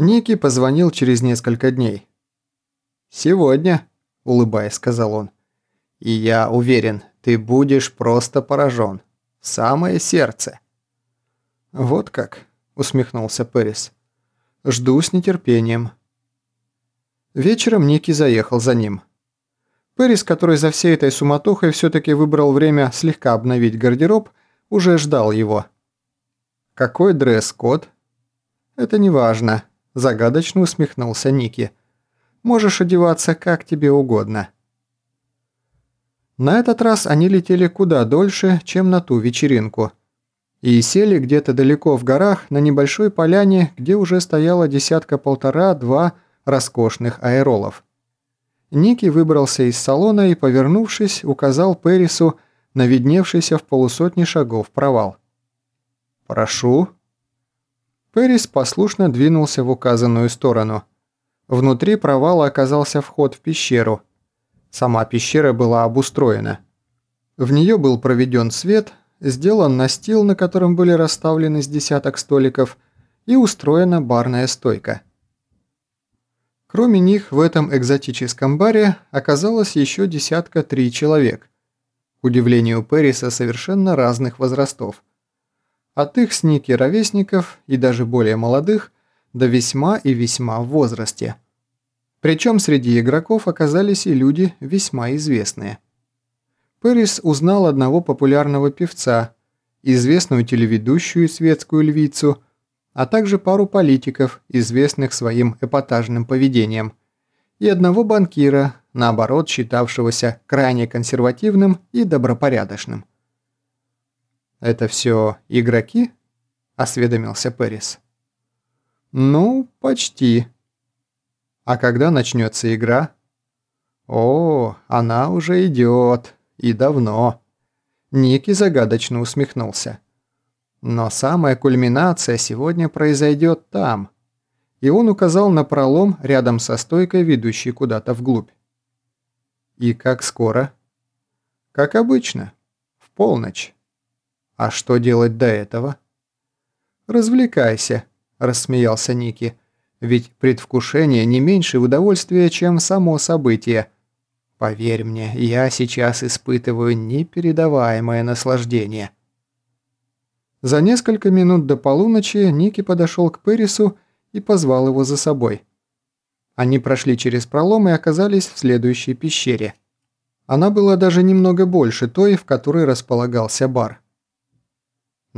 Ники позвонил через несколько дней. «Сегодня», – улыбаясь, сказал он. «И я уверен, ты будешь просто поражен. самое сердце». «Вот как», – усмехнулся Пэрис. «Жду с нетерпением». Вечером Ники заехал за ним. Пэрис, который за всей этой суматохой все-таки выбрал время слегка обновить гардероб, уже ждал его. «Какой дресс-код?» «Это не важно», – загадочно усмехнулся Ники. «Можешь одеваться как тебе угодно». На этот раз они летели куда дольше, чем на ту вечеринку. И сели где-то далеко в горах на небольшой поляне, где уже стояла десятка-полтора-два роскошных аэролов. Ники выбрался из салона и, повернувшись, указал Перрису на видневшийся в полусотни шагов провал. «Прошу». Перрис послушно двинулся в указанную сторону. Внутри провала оказался вход в пещеру. Сама пещера была обустроена. В нее был проведен свет, сделан настил, на котором были расставлены с десяток столиков, и устроена барная стойка. Кроме них в этом экзотическом баре оказалось еще десятка три человек. К удивлению Перриса совершенно разных возрастов. От их с Ники ровесников и даже более молодых до весьма и весьма в возрасте. Причем среди игроков оказались и люди весьма известные. Перрис узнал одного популярного певца, известную телеведущую светскую львицу – а также пару политиков, известных своим эпатажным поведением, и одного банкира, наоборот считавшегося крайне консервативным и добропорядочным. «Это все игроки?» – осведомился Перрис. «Ну, почти». «А когда начнется игра?» «О, она уже идет. И давно». Ники загадочно усмехнулся. Но самая кульминация сегодня произойдет там. И он указал на пролом рядом со стойкой, ведущей куда-то вглубь. И как скоро? Как обычно. В полночь. А что делать до этого? Развлекайся, рассмеялся Ники. Ведь предвкушение не меньше удовольствия, чем само событие. Поверь мне, я сейчас испытываю непередаваемое наслаждение. За несколько минут до полуночи Ники подошел к Перрису и позвал его за собой. Они прошли через пролом и оказались в следующей пещере. Она была даже немного больше той, в которой располагался бар.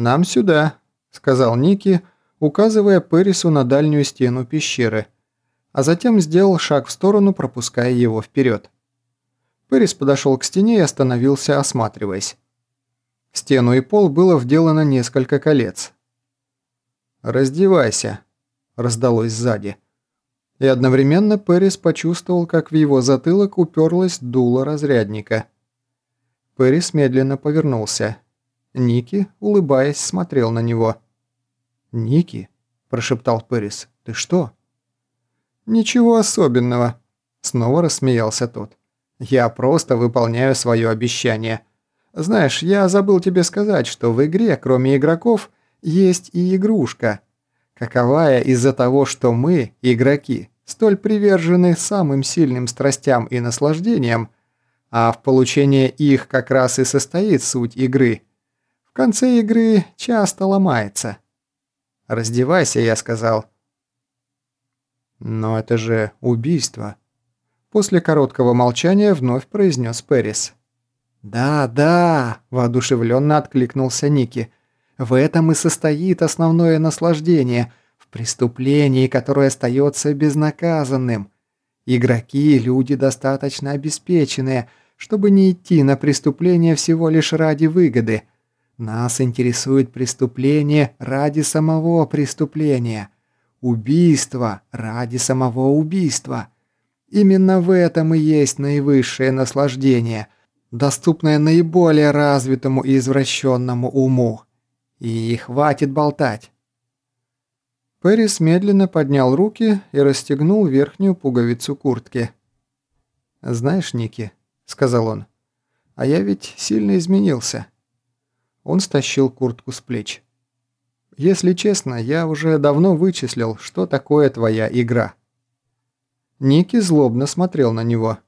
«Нам сюда», – сказал Ники, указывая Перрису на дальнюю стену пещеры, а затем сделал шаг в сторону, пропуская его вперед. Перрис подошел к стене и остановился, осматриваясь. В стену и пол было вделано несколько колец. «Раздевайся», – раздалось сзади. И одновременно Пэрис почувствовал, как в его затылок уперлась дуло разрядника. Пэрис медленно повернулся. Ники, улыбаясь, смотрел на него. «Ники?» – прошептал Пэрис. «Ты что?» «Ничего особенного», – снова рассмеялся тот. «Я просто выполняю свое обещание». Знаешь, я забыл тебе сказать, что в игре, кроме игроков, есть и игрушка. Каковая из-за того, что мы, игроки, столь привержены самым сильным страстям и наслаждениям, а в получении их как раз и состоит суть игры. В конце игры часто ломается. «Раздевайся», я сказал. «Но это же убийство», – после короткого молчания вновь произнес Перрис. «Да, да», – воодушевленно откликнулся Ники. «В этом и состоит основное наслаждение, в преступлении, которое остается безнаказанным. Игроки – люди достаточно обеспеченные, чтобы не идти на преступление всего лишь ради выгоды. Нас интересует преступление ради самого преступления. Убийство ради самого убийства. Именно в этом и есть наивысшее наслаждение – доступное наиболее развитому и извращенному уму. И хватит болтать. Пэрис медленно поднял руки и расстегнул верхнюю пуговицу куртки. «Знаешь, Ники», — сказал он, — «а я ведь сильно изменился». Он стащил куртку с плеч. Если честно, я уже давно вычислил, что такое твоя игра». Ники злобно смотрел на него.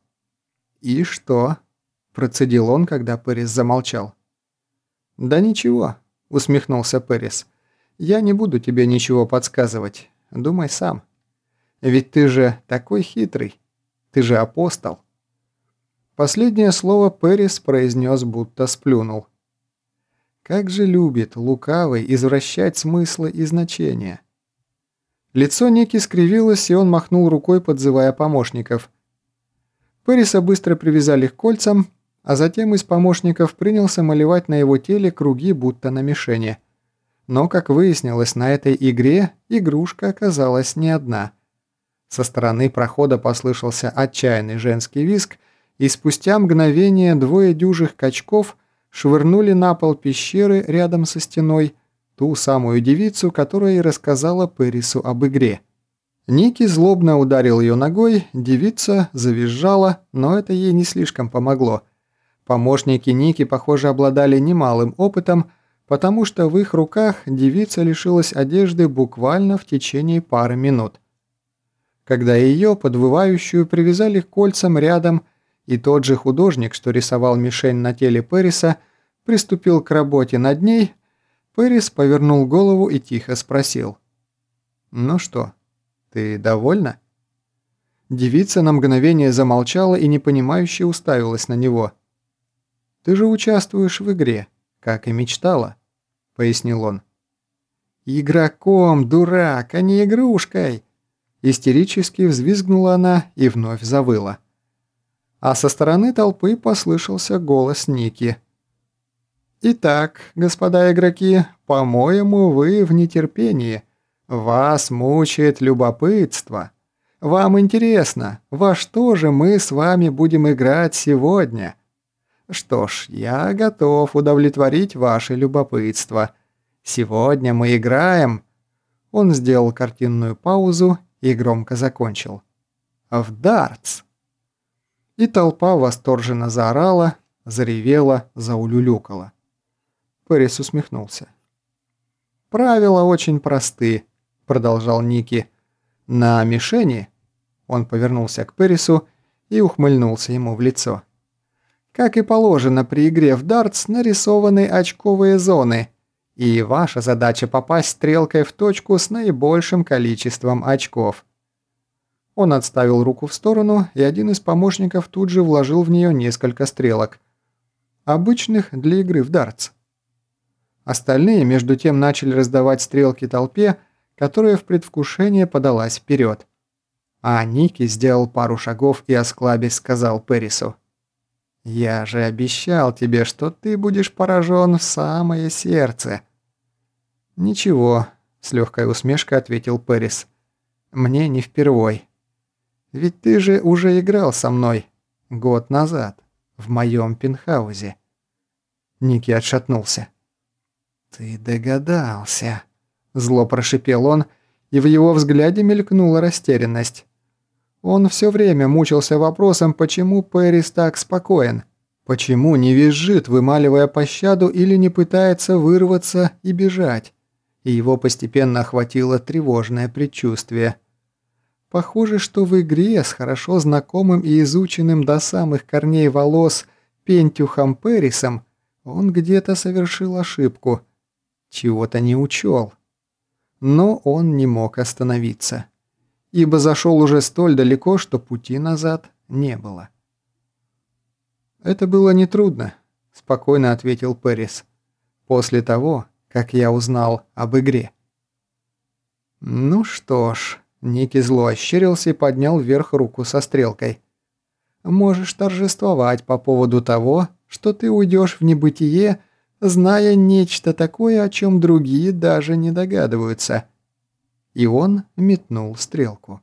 «И что?» – процедил он, когда Пэрис замолчал. «Да ничего», – усмехнулся Пэрис. «Я не буду тебе ничего подсказывать. Думай сам. Ведь ты же такой хитрый. Ты же апостол». Последнее слово Пэрис произнес, будто сплюнул. Как же любит лукавый извращать смыслы и значения. Лицо Ники скривилось, и он махнул рукой, подзывая помощников. Пэриса быстро привязали к кольцам, а затем из помощников принялся малевать на его теле круги, будто на мишени. Но, как выяснилось, на этой игре игрушка оказалась не одна. Со стороны прохода послышался отчаянный женский визг, и спустя мгновение двое дюжих качков швырнули на пол пещеры рядом со стеной ту самую девицу, которая и рассказала Пэрису об игре. Ники злобно ударил ее ногой, девица завизжала, но это ей не слишком помогло – Помощники Ники, похоже, обладали немалым опытом, потому что в их руках девица лишилась одежды буквально в течение пары минут. Когда ее, подвывающую, привязали к кольцам рядом, и тот же художник, что рисовал мишень на теле Пэриса, приступил к работе над ней, Пэрис повернул голову и тихо спросил. «Ну что, ты довольна?» Девица на мгновение замолчала и непонимающе уставилась на него – ты же участвуешь в игре, как и мечтала», — пояснил он. «Игроком, дурак, а не игрушкой!» Истерически взвизгнула она и вновь завыла. А со стороны толпы послышался голос Ники. «Итак, господа игроки, по-моему, вы в нетерпении. Вас мучает любопытство. Вам интересно, во что же мы с вами будем играть сегодня?» Что ж, я готов удовлетворить ваше любопытство. Сегодня мы играем...» Он сделал картинную паузу и громко закончил. «В дартс!» И толпа восторженно заорала, заревела, заулюлюкала. Пэрис усмехнулся. «Правила очень просты», — продолжал Ники. «На мишени...» Он повернулся к Пэрису и ухмыльнулся ему в лицо. Как и положено при игре в дартс, нарисованы очковые зоны, и ваша задача попасть стрелкой в точку с наибольшим количеством очков. Он отставил руку в сторону, и один из помощников тут же вложил в нее несколько стрелок. Обычных для игры в дартс. Остальные, между тем, начали раздавать стрелки толпе, которая в предвкушении подалась вперед. А Ники сделал пару шагов и осклабясь сказал Перрису. «Я же обещал тебе, что ты будешь поражен в самое сердце». «Ничего», — с легкой усмешкой ответил Пэрис. «Мне не впервой. Ведь ты же уже играл со мной год назад в моем пентхаузе». Ники отшатнулся. «Ты догадался», — зло прошипел он, и в его взгляде мелькнула растерянность. Он все время мучился вопросом, почему Пэрис так спокоен. Почему не визжит, вымаливая пощаду, или не пытается вырваться и бежать? И его постепенно охватило тревожное предчувствие. Похоже, что в игре с хорошо знакомым и изученным до самых корней волос Пентюхом Пэрисом он где-то совершил ошибку. Чего-то не учел. Но он не мог остановиться ибо зашел уже столь далеко, что пути назад не было. «Это было нетрудно», – спокойно ответил Пэрис, – «после того, как я узнал об игре». «Ну что ж», – Ники зло ощерился и поднял вверх руку со стрелкой. «Можешь торжествовать по поводу того, что ты уйдешь в небытие, зная нечто такое, о чем другие даже не догадываются» и он метнул стрелку.